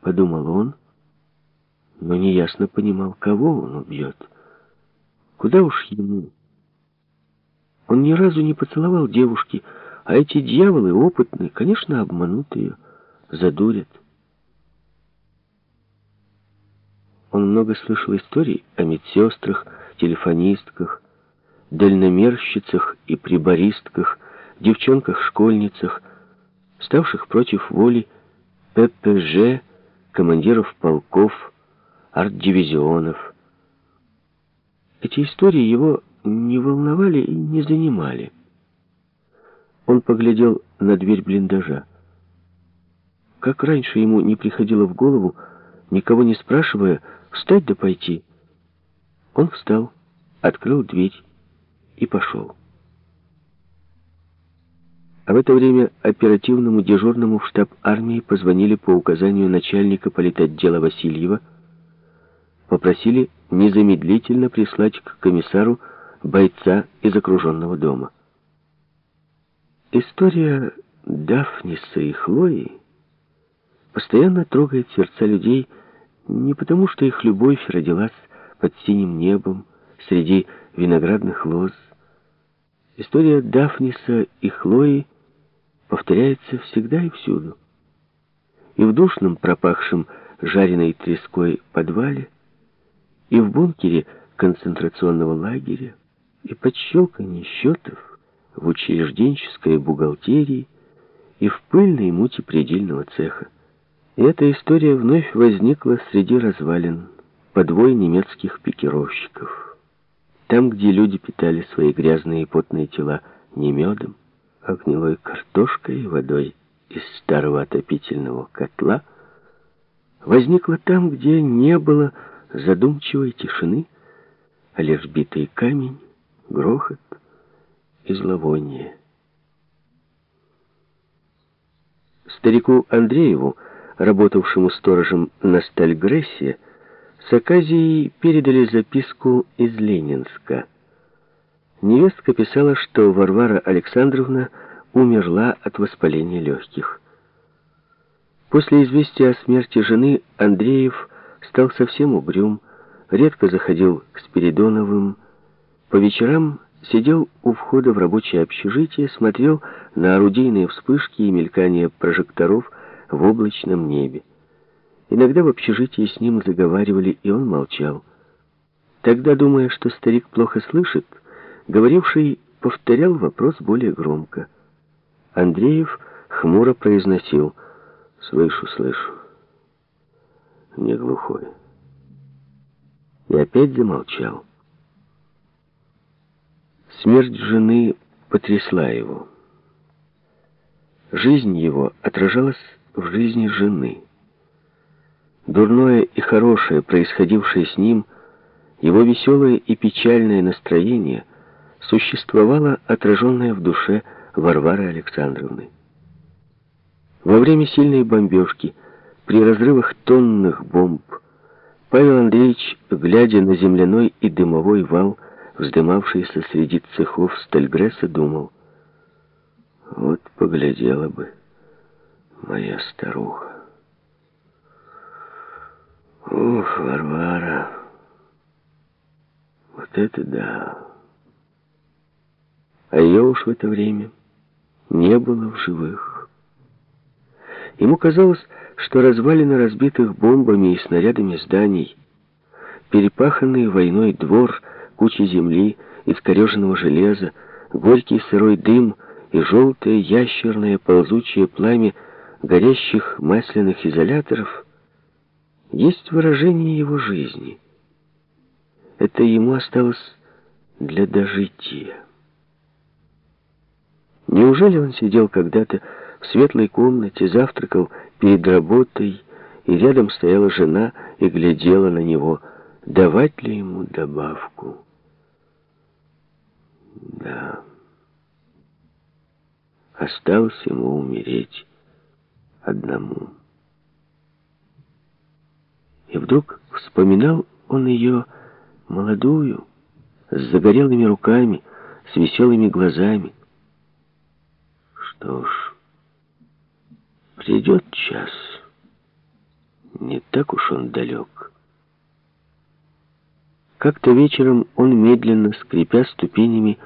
подумал он, но неясно понимал, кого он убьет. Куда уж ему? Он ни разу не поцеловал девушки, а эти дьяволы опытные, конечно, обманут ее, задурят. Он много слышал историй о медсестрах, телефонистках, дальномерщицах и прибористках, девчонках-школьницах, ставших против воли ППЖ, командиров полков, арт-дивизионов. Эти истории его не волновали и не занимали. Он поглядел на дверь блиндажа. Как раньше ему не приходило в голову, никого не спрашивая, встать да пойти. Он встал, открыл дверь и пошел. А в это время оперативному дежурному в штаб армии позвонили по указанию начальника политотдела Васильева, попросили незамедлительно прислать к комиссару бойца из окруженного дома. История Дафниса и Хлои постоянно трогает сердца людей не потому, что их любовь родилась под синим небом, среди виноградных лоз. История Дафниса и Хлои повторяется всегда и всюду. И в душном, пропахшем жареной треской подвале, и в бункере концентрационного лагеря, и под щелканье счетов в учрежденческой бухгалтерии, и в пыльной муте предельного цеха. И эта история вновь возникла среди развалин подвой немецких пикировщиков. Там, где люди питали свои грязные и потные тела не медом, гнилой картошкой и водой из старого отопительного котла, возникла там, где не было задумчивой тишины, а лишь битый камень, грохот и зловоние. Старику Андрееву, работавшему сторожем на Стальгрессе, с Аказией передали записку из Ленинска. Невестка писала, что Варвара Александровна умерла от воспаления легких. После известия о смерти жены Андреев стал совсем угрюм, редко заходил к Спиридоновым, по вечерам сидел у входа в рабочее общежитие, смотрел на орудийные вспышки и мелькание прожекторов в облачном небе. Иногда в общежитии с ним заговаривали, и он молчал. Тогда, думая, что старик плохо слышит, говоривший повторял вопрос более громко. Андреев хмуро произносил «Слышу, слышу, не глухой». И опять замолчал. Смерть жены потрясла его. Жизнь его отражалась в жизни жены. Дурное и хорошее, происходившее с ним, его веселое и печальное настроение существовало отраженное в душе Варвары Александровны. Во время сильной бомбежки, при разрывах тонных бомб, Павел Андреевич, глядя на земляной и дымовой вал, вздымавшийся среди цехов Стальгресса, думал, вот поглядела бы моя старуха. Ух, Варвара, вот это да. А ее уж в это время не было в живых. Ему казалось, что развалины разбитых бомбами и снарядами зданий, перепаханный войной двор, куча земли, искореженного железа, горький сырой дым и желтое ящерное ползучее пламя горящих масляных изоляторов — есть выражение его жизни. Это ему осталось для дожития. Неужели он сидел когда-то в светлой комнате, завтракал перед работой, и рядом стояла жена и глядела на него, давать ли ему добавку? Да. Осталось ему умереть одному. И вдруг вспоминал он ее молодую, с загорелыми руками, с веселыми глазами. Что ж, придет час, так уж он далек. Как-то вечером он, медленно скрипя ступенями,